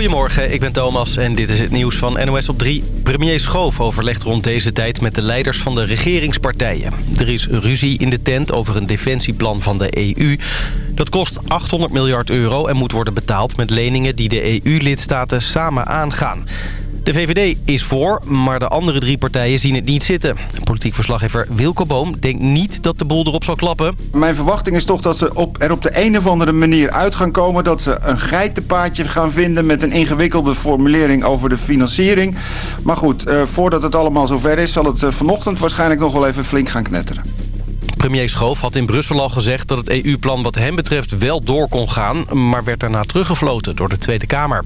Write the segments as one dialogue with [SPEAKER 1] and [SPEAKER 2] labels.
[SPEAKER 1] Goedemorgen, ik ben Thomas en dit is het nieuws van NOS op 3. Premier Schoof overlegt rond deze tijd met de leiders van de regeringspartijen. Er is ruzie in de tent over een defensieplan van de EU. Dat kost 800 miljard euro en moet worden betaald met leningen die de EU-lidstaten samen aangaan. De VVD is voor, maar de andere drie partijen zien het niet zitten. Politiek verslaggever Wilco Boom denkt niet dat de boel erop zal klappen.
[SPEAKER 2] Mijn verwachting is toch dat ze op, er op de een of andere manier uit gaan komen... dat ze een geitenpaadje gaan vinden met een ingewikkelde formulering over de financiering. Maar goed, eh, voordat het allemaal zover is... zal het eh, vanochtend waarschijnlijk nog wel even flink gaan knetteren.
[SPEAKER 1] Premier Schoof had in Brussel al gezegd dat het EU-plan wat hem betreft wel door kon gaan... maar werd daarna teruggefloten door de Tweede Kamer.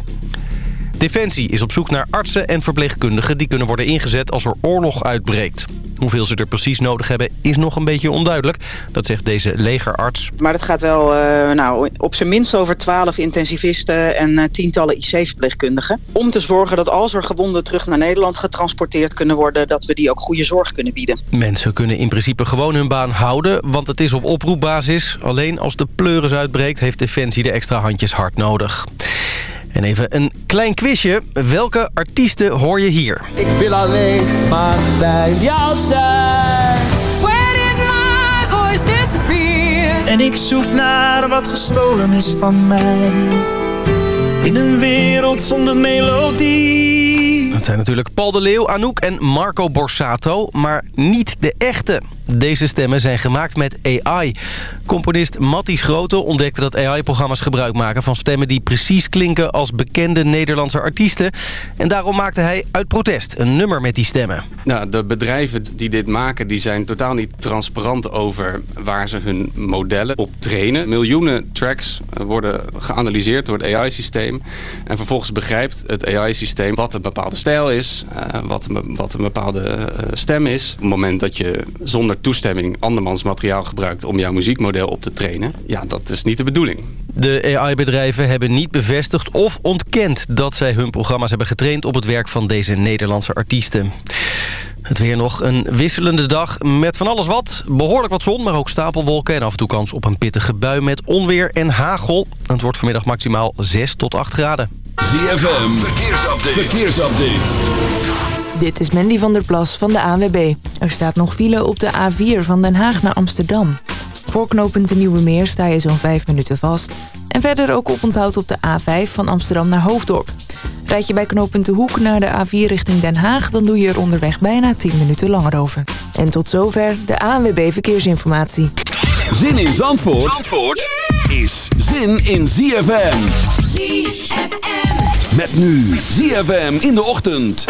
[SPEAKER 1] Defensie is op zoek naar artsen en verpleegkundigen... die kunnen worden ingezet als er oorlog uitbreekt. Hoeveel ze er precies nodig hebben is nog een beetje onduidelijk. Dat zegt deze legerarts.
[SPEAKER 3] Maar het gaat wel uh, nou, op zijn minst over 12 intensivisten en uh, tientallen IC-verpleegkundigen. Om te zorgen dat als er gewonden terug naar Nederland getransporteerd kunnen worden... dat we die ook goede zorg kunnen bieden.
[SPEAKER 1] Mensen kunnen in principe gewoon hun baan houden, want het is op oproepbasis. Alleen als de pleuris uitbreekt heeft Defensie de extra handjes hard nodig. En even een klein quizje. Welke artiesten hoor je hier?
[SPEAKER 4] Ik wil alleen maar bij jou zijn.
[SPEAKER 5] Where did my voice disappear?
[SPEAKER 6] En ik zoek naar wat gestolen is van mij. In een wereld zonder melodie.
[SPEAKER 1] Het zijn natuurlijk Paul de Leeuw, Anouk en Marco Borsato, maar niet de echte. Deze stemmen zijn gemaakt met AI. Componist Matties Grote ontdekte dat AI-programma's gebruik maken van stemmen die precies klinken als bekende Nederlandse artiesten. En daarom maakte hij uit protest een nummer met die stemmen.
[SPEAKER 7] Nou, de bedrijven die dit maken, die zijn totaal niet transparant over waar ze hun modellen op trainen. Miljoenen tracks worden geanalyseerd door het AI-systeem. En vervolgens begrijpt het AI-systeem wat een bepaalde stijl is, uh, wat, een, wat een bepaalde uh, stem is. Op het moment dat je zonder toestemming andermans materiaal gebruikt om jouw muziekmodel op te trainen. Ja, dat is niet de bedoeling.
[SPEAKER 1] De AI-bedrijven hebben niet bevestigd of ontkend dat zij hun programma's hebben getraind op het werk van deze Nederlandse artiesten. Het weer nog een wisselende dag met van alles wat. Behoorlijk wat zon, maar ook stapelwolken en af en toe kans op een pittige bui met onweer en hagel. Het wordt vanmiddag maximaal 6 tot 8 graden.
[SPEAKER 8] ZFM, verkeersupdate. verkeersupdate.
[SPEAKER 9] Dit is Mandy van der Plas van de ANWB. Er staat nog file op de A4 van Den Haag naar Amsterdam. Voor knooppunt de Nieuwe Meer sta je zo'n 5 minuten vast. En verder ook oponthoud op de A5 van Amsterdam naar Hoofddorp. Rijd je bij knooppunt de Hoek naar de A4 richting Den Haag... dan doe je er onderweg bijna 10 minuten langer over. En tot zover de ANWB Verkeersinformatie.
[SPEAKER 8] Zin in Zandvoort, Zandvoort is zin in ZFM.
[SPEAKER 5] ZFM.
[SPEAKER 8] Met nu ZFM in de ochtend.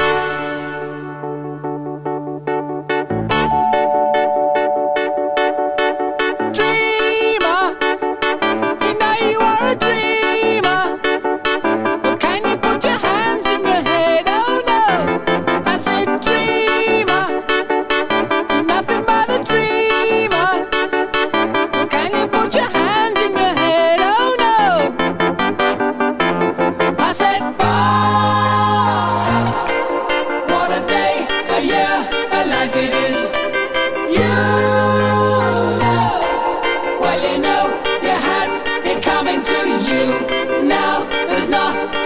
[SPEAKER 10] is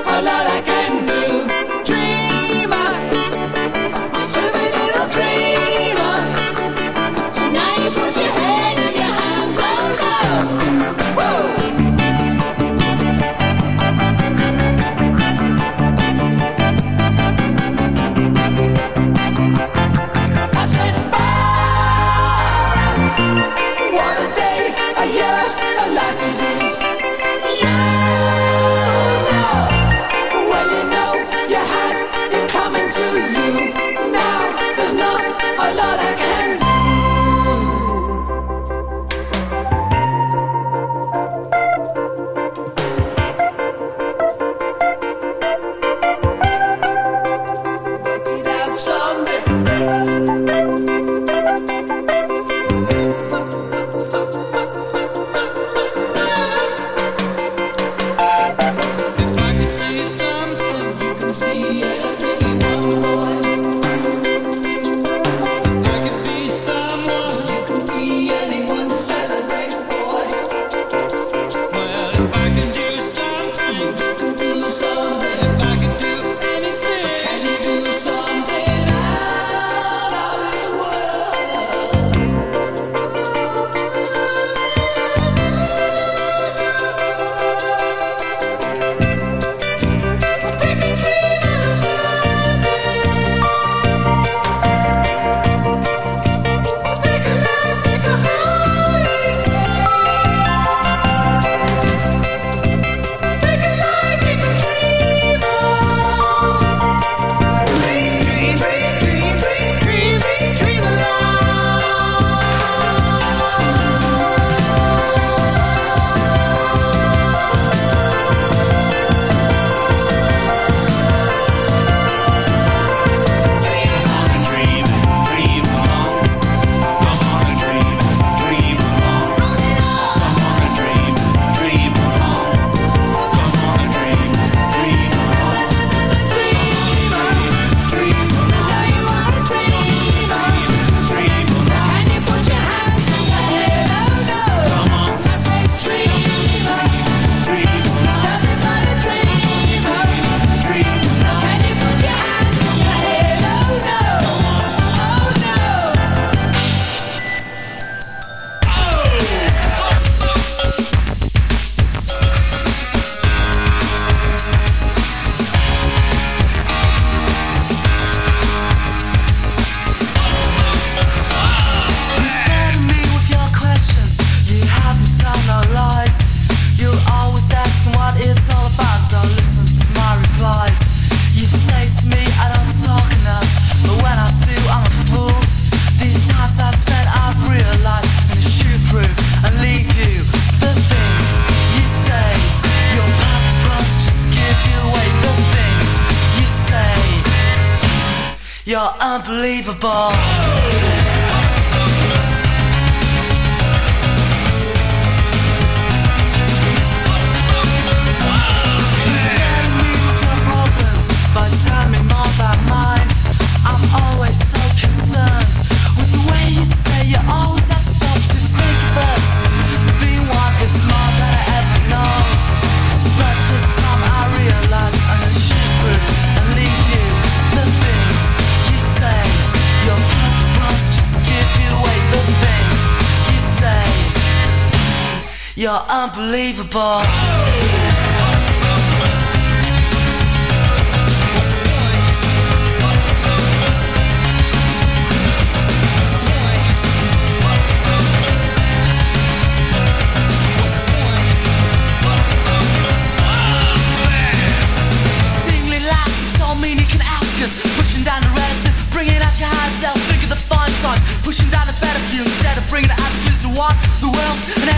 [SPEAKER 10] You're unbelievable. Pushing down the reticence, bringing out your high self, think the fine time. Pushing down the better view, instead of bringing the attitudes to what? The world and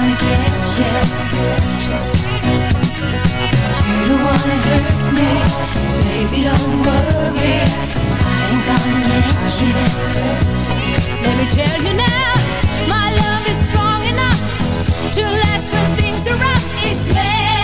[SPEAKER 11] wanna get you. You don't
[SPEAKER 5] wanna hurt me. Baby, don't worry. I ain't gonna let you. Let me tell you now My love is strong enough To last when things are rough. It's
[SPEAKER 12] made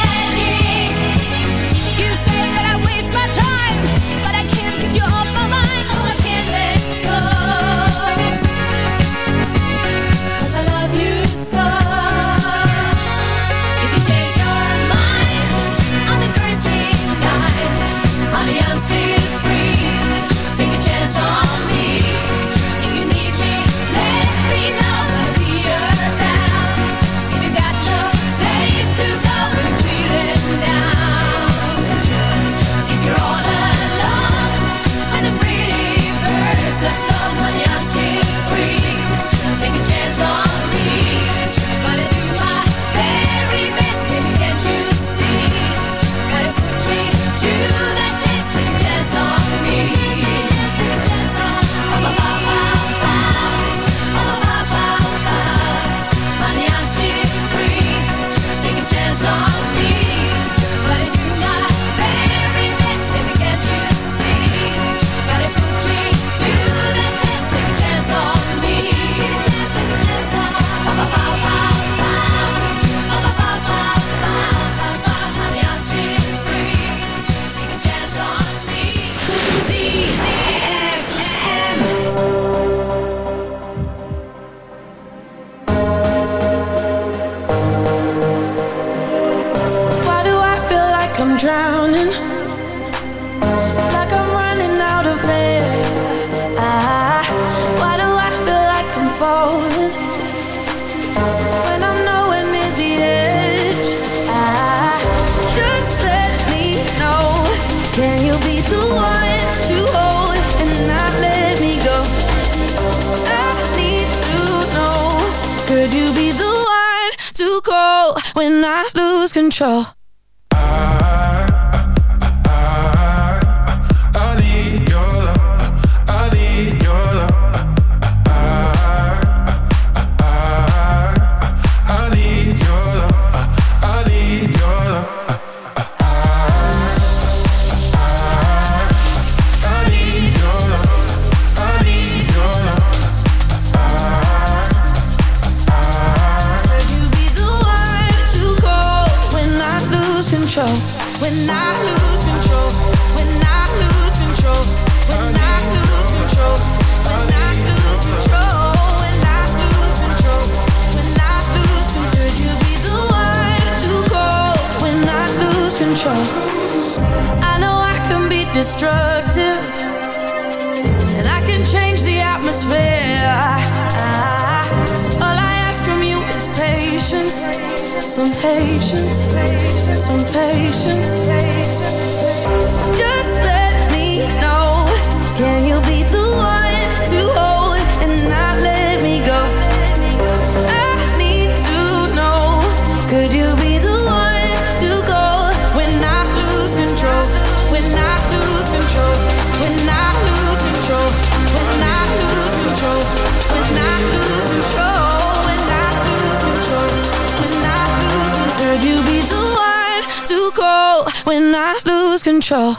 [SPEAKER 12] lose control. when I lose control.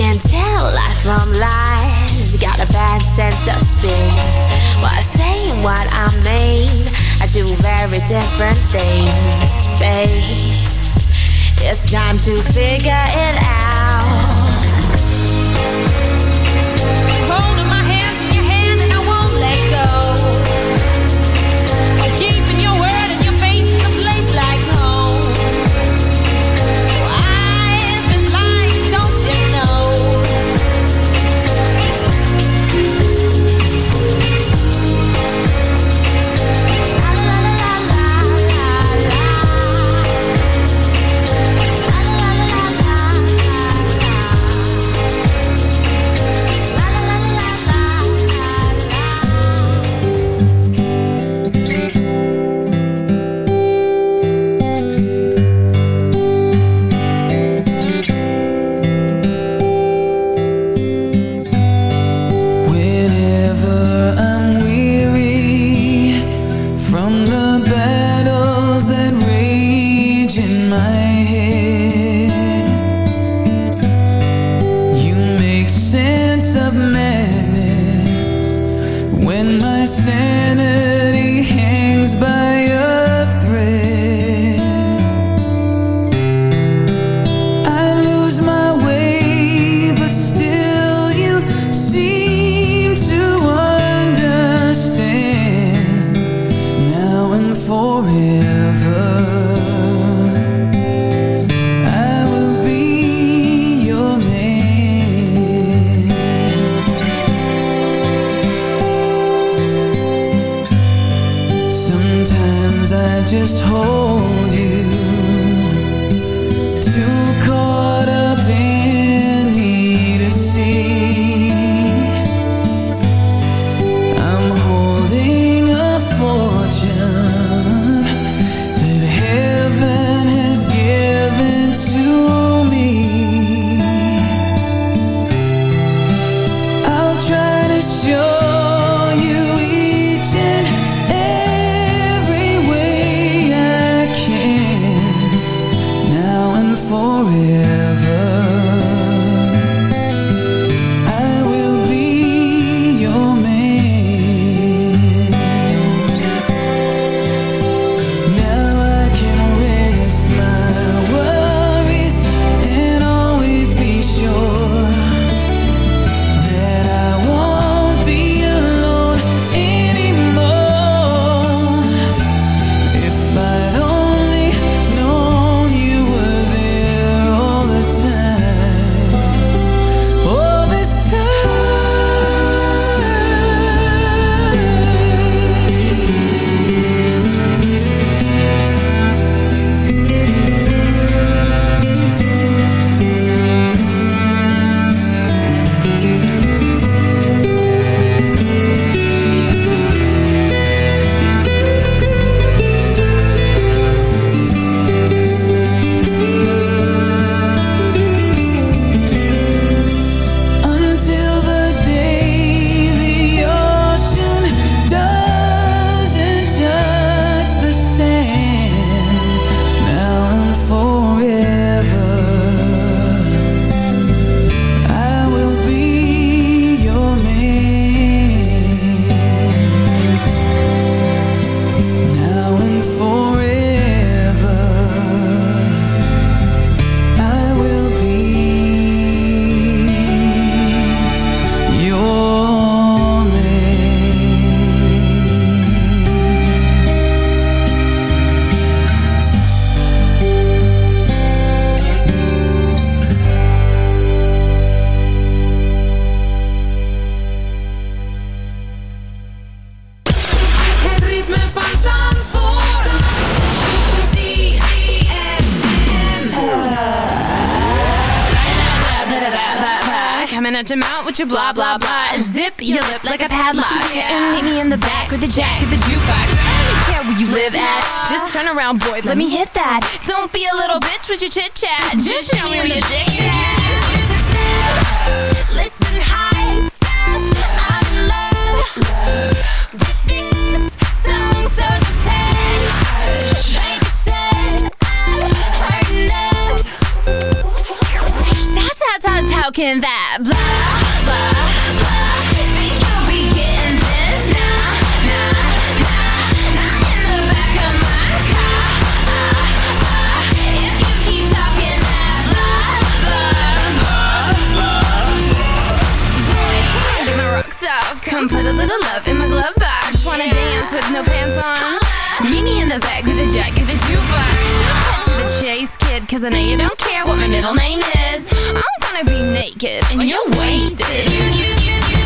[SPEAKER 12] can
[SPEAKER 13] tell lies from lies. Got a bad sense of space. While well, saying what I mean, I do very different things, babe. It's time to figure it out.
[SPEAKER 14] sanity hangs by
[SPEAKER 11] blah blah blah. Zip your lip like a padlock. And meet me in the back with the jack of the jukebox. I don't care where you live at. Just turn around, boy. Let me hit bag with a jack of the jukebox. Cut to the chase, kid, cause I know you don't care what my middle name is. I'm gonna be naked and you're wasted. You, you, you, you,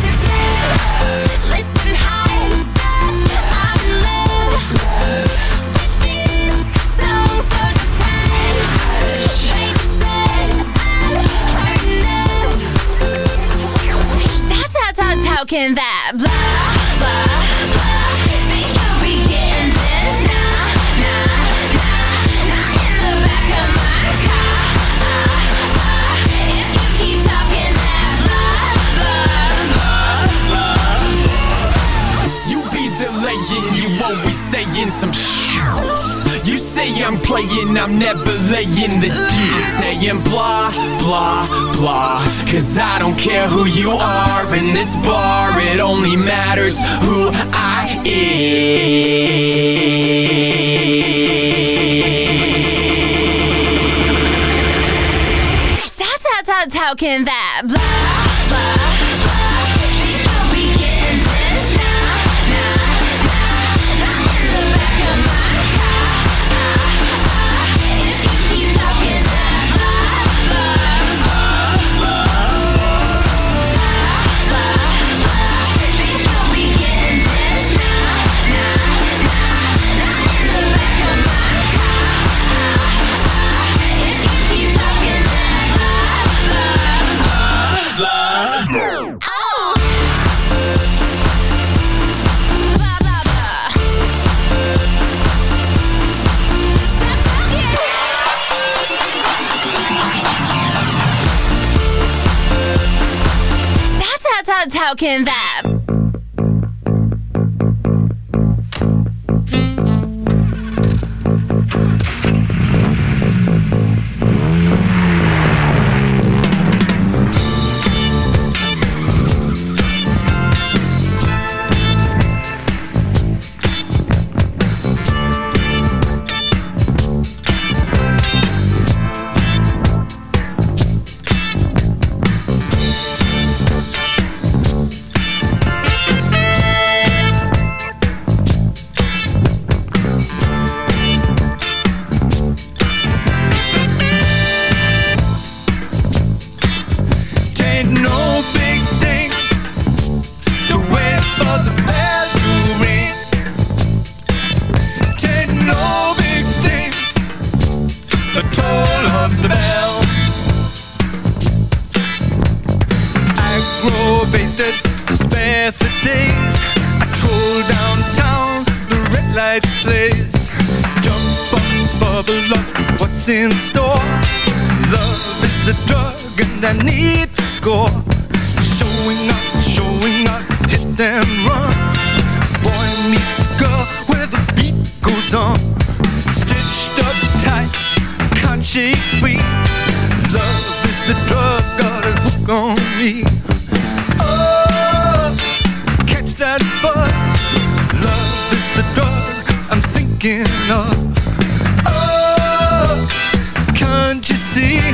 [SPEAKER 11] I'm in love this so just How, can that blah, blah?
[SPEAKER 15] saying some shit. You say I'm playing, I'm never laying the dick. Saying blah, blah, blah. Cause I don't care who you are in this bar, it only matters who I am.
[SPEAKER 11] That's how, how, how can that blah? Falcon that. Oh,
[SPEAKER 14] can't you see?